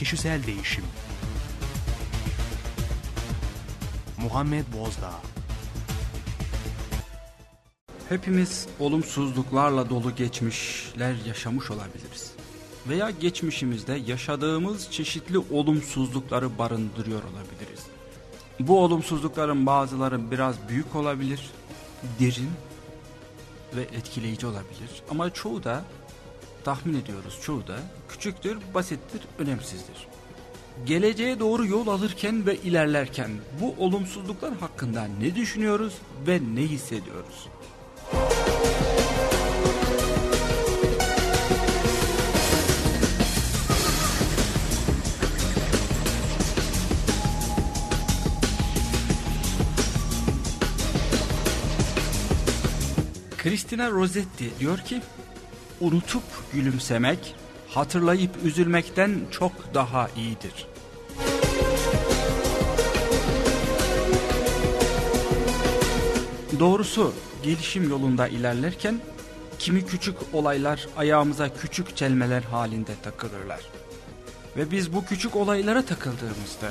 kişisel değişim. Muhammed Bozdağ Hepimiz olumsuzluklarla dolu geçmişler yaşamış olabiliriz. Veya geçmişimizde yaşadığımız çeşitli olumsuzlukları barındırıyor olabiliriz. Bu olumsuzlukların bazıları biraz büyük olabilir, derin ve etkileyici olabilir. Ama çoğu da tahmin ediyoruz çoğu da küçüktür, basittir, önemsizdir. Geleceğe doğru yol alırken ve ilerlerken bu olumsuzluklar hakkında ne düşünüyoruz ve ne hissediyoruz? Christina Rossetti diyor ki unutup gülümsemek hatırlayıp üzülmekten çok daha iyidir. Doğrusu gelişim yolunda ilerlerken kimi küçük olaylar ayağımıza küçük çelmeler halinde takılırlar. Ve biz bu küçük olaylara takıldığımızda,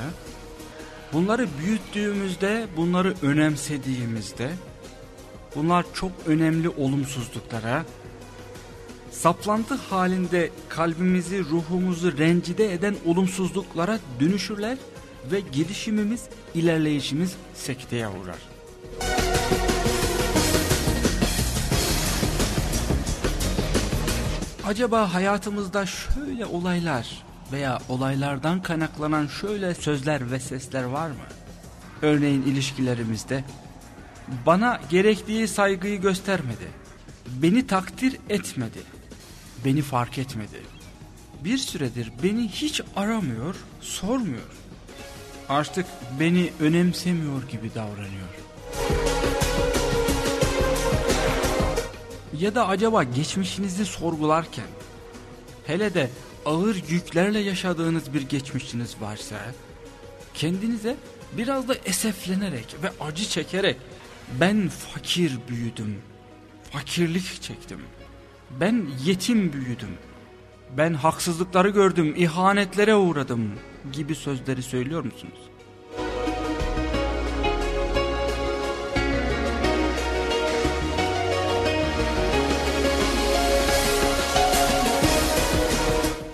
bunları büyüttüğümüzde, bunları önemsediğimizde, bunlar çok önemli olumsuzluklara, saplantı halinde kalbimizi, ruhumuzu rencide eden olumsuzluklara dönüşürler ve gelişimimiz, ilerleyişimiz sekteye uğrar. Acaba hayatımızda şöyle olaylar veya olaylardan kaynaklanan şöyle sözler ve sesler var mı? Örneğin ilişkilerimizde bana gerektiği saygıyı göstermedi, beni takdir etmedi, beni fark etmedi. Bir süredir beni hiç aramıyor, sormuyor. Artık beni önemsemiyor gibi davranıyor. Ya da acaba geçmişinizi sorgularken, hele de ağır yüklerle yaşadığınız bir geçmişiniz varsa, kendinize biraz da eseflenerek ve acı çekerek, ben fakir büyüdüm, fakirlik çektim, ben yetim büyüdüm, ben haksızlıkları gördüm, ihanetlere uğradım gibi sözleri söylüyor musunuz?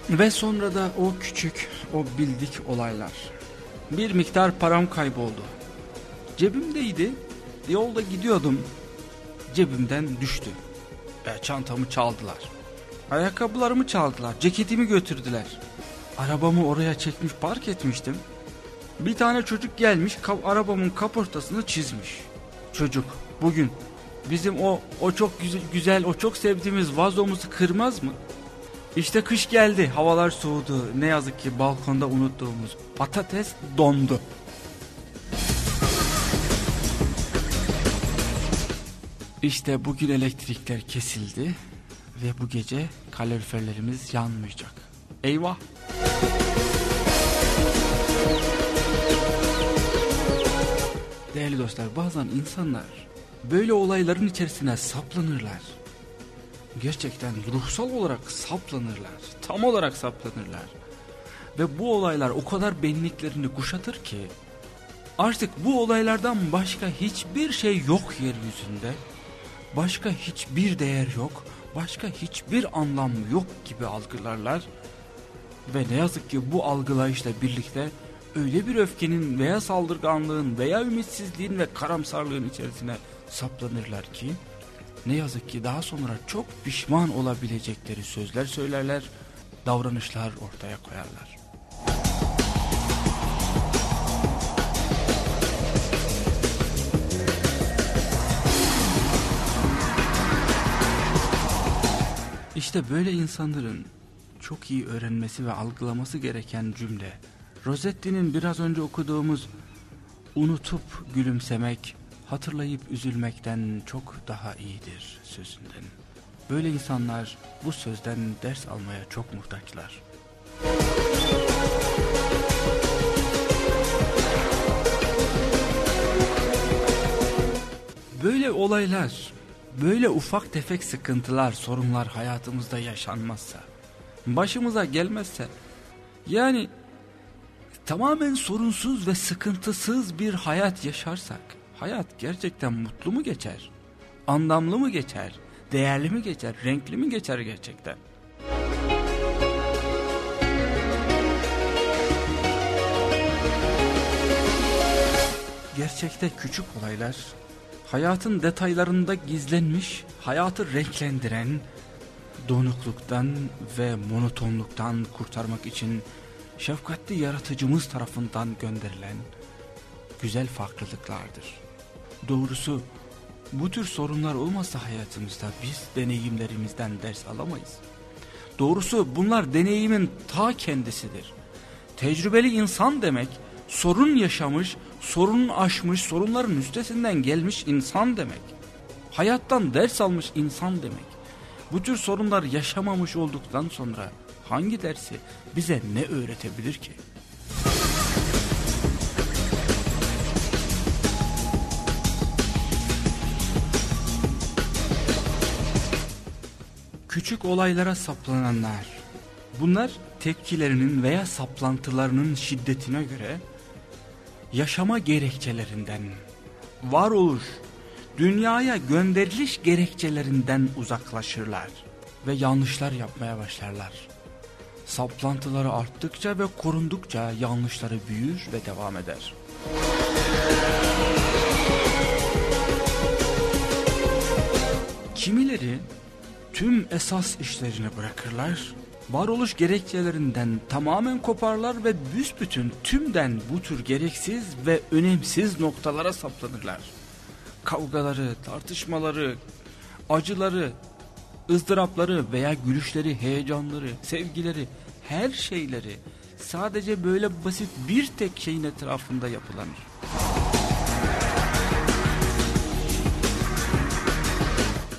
Ve sonra da o küçük, o bildik olaylar. Bir miktar param kayboldu. Cebimdeydi, yolda gidiyordum, cebimden düştü. E, çantamı çaldılar. Ayakkabılarımı çaldılar, ceketimi götürdüler. Arabamı oraya çekmiş park etmiştim. Bir tane çocuk gelmiş kap, arabamın kaportasını çizmiş. Çocuk bugün bizim o o çok güzel, güzel o çok sevdiğimiz vazomuzu kırmaz mı? İşte kış geldi havalar soğudu ne yazık ki balkonda unuttuğumuz patates dondu. İşte bugün elektrikler kesildi ve bu gece kaloriferlerimiz yanmayacak. Eyvah! Değerli dostlar bazen insanlar böyle olayların içerisine saplanırlar. Gerçekten ruhsal olarak saplanırlar. Tam olarak saplanırlar. Ve bu olaylar o kadar benliklerini kuşatır ki artık bu olaylardan başka hiçbir şey yok yeryüzünde. Başka hiçbir değer yok. Başka hiçbir anlam yok gibi algılarlar. Ve ne yazık ki bu algılayışla birlikte öyle bir öfkenin veya saldırganlığın veya ümitsizliğin ve karamsarlığın içerisine saplanırlar ki ne yazık ki daha sonra çok pişman olabilecekleri sözler söylerler, davranışlar ortaya koyarlar. İşte böyle insanların çok iyi öğrenmesi ve algılaması gereken cümle Rosetti'nin biraz önce okuduğumuz unutup gülümsemek, hatırlayıp üzülmekten çok daha iyidir sözünden. Böyle insanlar bu sözden ders almaya çok muhtaçlar. Böyle olaylar, böyle ufak tefek sıkıntılar, sorunlar hayatımızda yaşanmazsa, başımıza gelmezse, yani tamamen sorunsuz ve sıkıntısız bir hayat yaşarsak, hayat gerçekten mutlu mu geçer? Anlamlı mı geçer? Değerli mi geçer? Renkli mi geçer gerçekten? Gerçekte küçük olaylar, hayatın detaylarında gizlenmiş, hayatı renklendiren, donukluktan ve monotonluktan kurtarmak için şefkatli yaratıcımız tarafından gönderilen güzel farklılıklardır. Doğrusu bu tür sorunlar olmasa hayatımızda biz deneyimlerimizden ders alamayız. Doğrusu bunlar deneyimin ta kendisidir. Tecrübeli insan demek sorun yaşamış, sorun aşmış, sorunların üstesinden gelmiş insan demek. Hayattan ders almış insan demek. Bu tür sorunlar yaşamamış olduktan sonra hangi dersi bize ne öğretebilir ki? Küçük olaylara saplananlar. Bunlar tepkilerinin veya saplantılarının şiddetine göre yaşama gerekçelerinden, varoluş, dünyaya gönderiliş gerekçelerinden uzaklaşırlar ve yanlışlar yapmaya başlarlar. Saplantıları arttıkça ve korundukça yanlışları büyür ve devam eder. Kimileri tüm esas işlerini bırakırlar, varoluş gerekçelerinden tamamen koparlar ve büsbütün tümden bu tür gereksiz ve önemsiz noktalara saplanırlar. Kavgaları, tartışmaları, acıları, ızdırapları veya gülüşleri, heyecanları, sevgileri, her şeyleri sadece böyle basit bir tek şeyin etrafında yapılanır.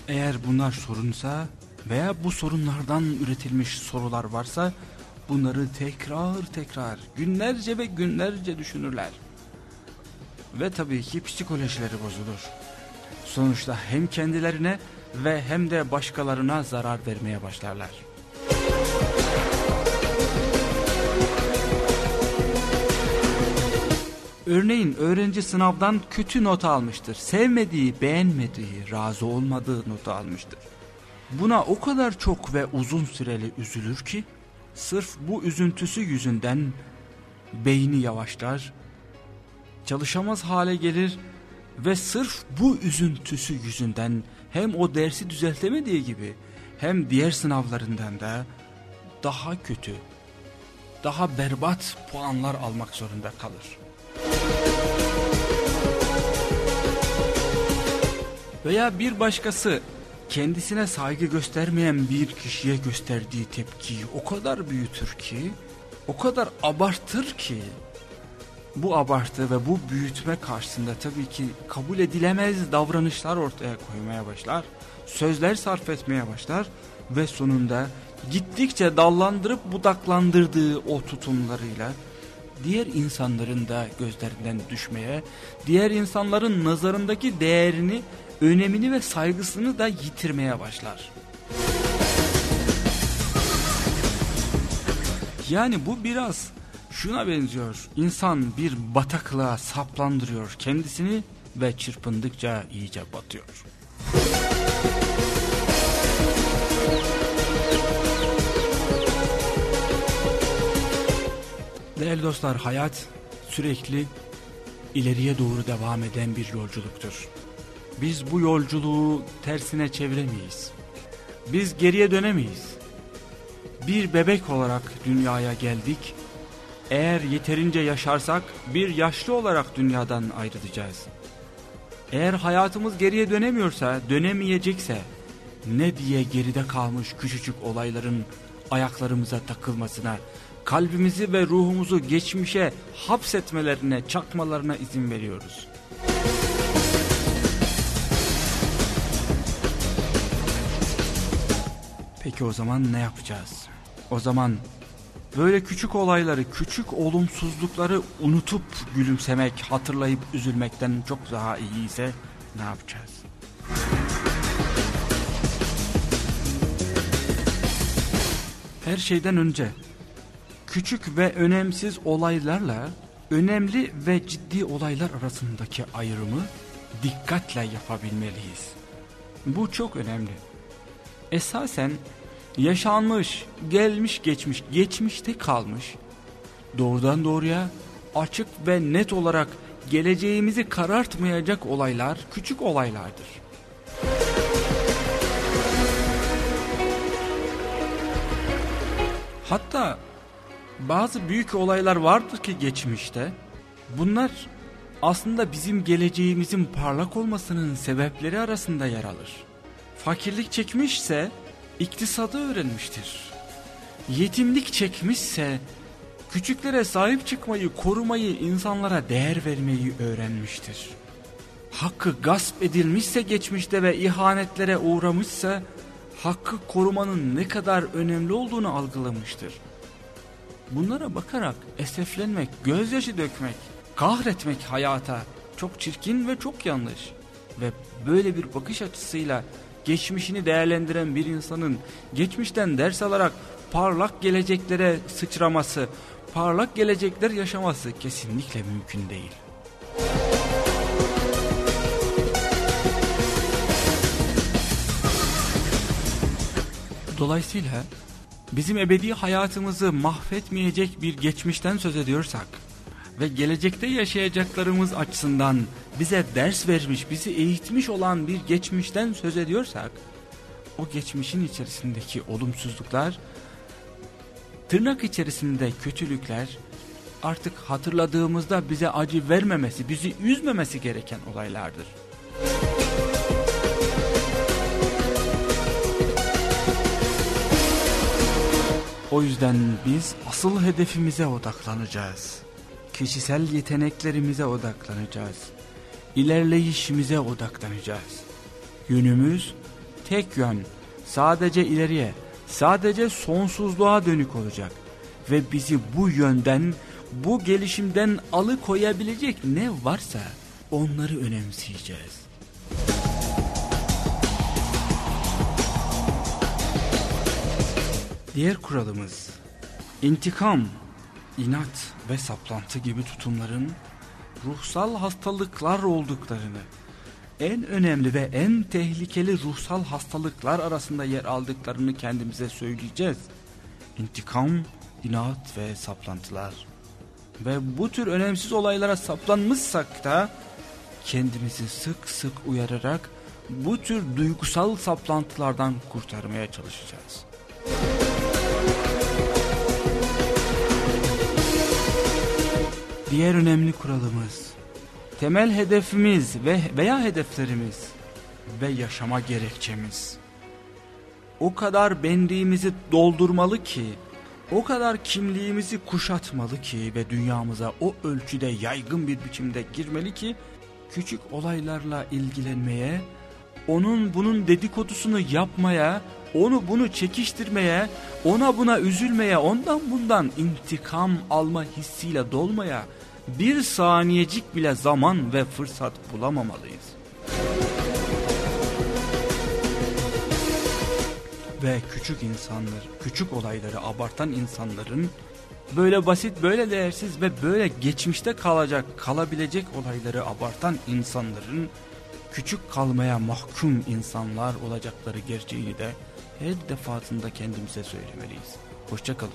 Eğer bunlar sorunsa veya bu sorunlardan üretilmiş sorular varsa bunları tekrar tekrar günlerce ve günlerce düşünürler. Ve tabii ki psikolojileri bozulur. Sonuçta hem kendilerine ve hem de başkalarına zarar vermeye başlarlar. Örneğin öğrenci sınavdan kötü not almıştır. Sevmediği, beğenmediği, razı olmadığı notu almıştır. Buna o kadar çok ve uzun süreli üzülür ki sırf bu üzüntüsü yüzünden beyni yavaşlar, çalışamaz hale gelir ve sırf bu üzüntüsü yüzünden hem o dersi düzeltemediği gibi hem diğer sınavlarından da daha kötü, daha berbat puanlar almak zorunda kalır. Veya bir başkası kendisine saygı göstermeyen bir kişiye gösterdiği tepkiyi o kadar büyütür ki, o kadar abartır ki, bu abartı ve bu büyütme karşısında tabii ki kabul edilemez davranışlar ortaya koymaya başlar, sözler sarf etmeye başlar ve sonunda gittikçe dallandırıp budaklandırdığı o tutumlarıyla diğer insanların da gözlerinden düşmeye, diğer insanların nazarındaki değerini, önemini ve saygısını da yitirmeye başlar. Yani bu biraz şuna benziyor. İnsan bir bataklığa saplandırıyor kendisini ve çırpındıkça iyice batıyor. Değerli dostlar hayat sürekli ileriye doğru devam eden bir yolculuktur. Biz bu yolculuğu tersine çeviremeyiz. Biz geriye dönemeyiz. Bir bebek olarak dünyaya geldik. Eğer yeterince yaşarsak bir yaşlı olarak dünyadan ayrılacağız. Eğer hayatımız geriye dönemiyorsa, dönemeyecekse ne diye geride kalmış küçücük olayların ayaklarımıza takılmasına, kalbimizi ve ruhumuzu geçmişe hapsetmelerine, çakmalarına izin veriyoruz. Peki o zaman ne yapacağız? O zaman böyle küçük olayları, küçük olumsuzlukları unutup gülümsemek, hatırlayıp üzülmekten çok daha iyi ise ne yapacağız? Her şeyden önce küçük ve önemsiz olaylarla önemli ve ciddi olaylar arasındaki ayrımı dikkatle yapabilmeliyiz. Bu çok önemli. Esasen yaşanmış, gelmiş geçmiş, geçmişte kalmış, doğrudan doğruya açık ve net olarak geleceğimizi karartmayacak olaylar küçük olaylardır. Hatta bazı büyük olaylar vardır ki geçmişte. Bunlar aslında bizim geleceğimizin parlak olmasının sebepleri arasında yer alır. Fakirlik çekmişse iktisadı öğrenmiştir. Yetimlik çekmişse küçüklere sahip çıkmayı, korumayı, insanlara değer vermeyi öğrenmiştir. Hakkı gasp edilmişse geçmişte ve ihanetlere uğramışsa hakkı korumanın ne kadar önemli olduğunu algılamıştır. Bunlara bakarak eseflenmek, gözyaşı dökmek, kahretmek hayata çok çirkin ve çok yanlış. Ve böyle bir bakış açısıyla geçmişini değerlendiren bir insanın geçmişten ders alarak parlak geleceklere sıçraması, parlak gelecekler yaşaması kesinlikle mümkün değil. Dolayısıyla bizim ebedi hayatımızı mahvetmeyecek bir geçmişten söz ediyorsak ve gelecekte yaşayacaklarımız açısından bize ders vermiş, bizi eğitmiş olan bir geçmişten söz ediyorsak o geçmişin içerisindeki olumsuzluklar, tırnak içerisinde kötülükler artık hatırladığımızda bize acı vermemesi, bizi üzmemesi gereken olaylardır. O yüzden biz asıl hedefimize odaklanacağız. Kişisel yeteneklerimize odaklanacağız. İlerleyişimize odaklanacağız. Yönümüz tek yön, sadece ileriye, sadece sonsuzluğa dönük olacak. Ve bizi bu yönden, bu gelişimden alıkoyabilecek ne varsa onları önemseyeceğiz. Diğer kuralımız intikam, inat ve saplantı gibi tutumların ruhsal hastalıklar olduklarını, en önemli ve en tehlikeli ruhsal hastalıklar arasında yer aldıklarını kendimize söyleyeceğiz. İntikam, inat ve saplantılar. Ve bu tür önemsiz olaylara saplanmışsak da kendimizi sık sık uyararak bu tür duygusal saplantılardan kurtarmaya çalışacağız. Diğer önemli kuralımız, temel hedefimiz ve veya hedeflerimiz ve yaşama gerekçemiz. O kadar benliğimizi doldurmalı ki, o kadar kimliğimizi kuşatmalı ki ve dünyamıza o ölçüde yaygın bir biçimde girmeli ki, küçük olaylarla ilgilenmeye, onun bunun dedikodusunu yapmaya, onu bunu çekiştirmeye, ona buna üzülmeye, ondan bundan intikam alma hissiyle dolmaya bir saniyecik bile zaman ve fırsat bulamamalıyız. Ve küçük insanlar, küçük olayları abartan insanların böyle basit, böyle değersiz ve böyle geçmişte kalacak, kalabilecek olayları abartan insanların küçük kalmaya mahkum insanlar olacakları gerçeğini de her defasında kendimize söylemeliyiz. Hoşçakalın.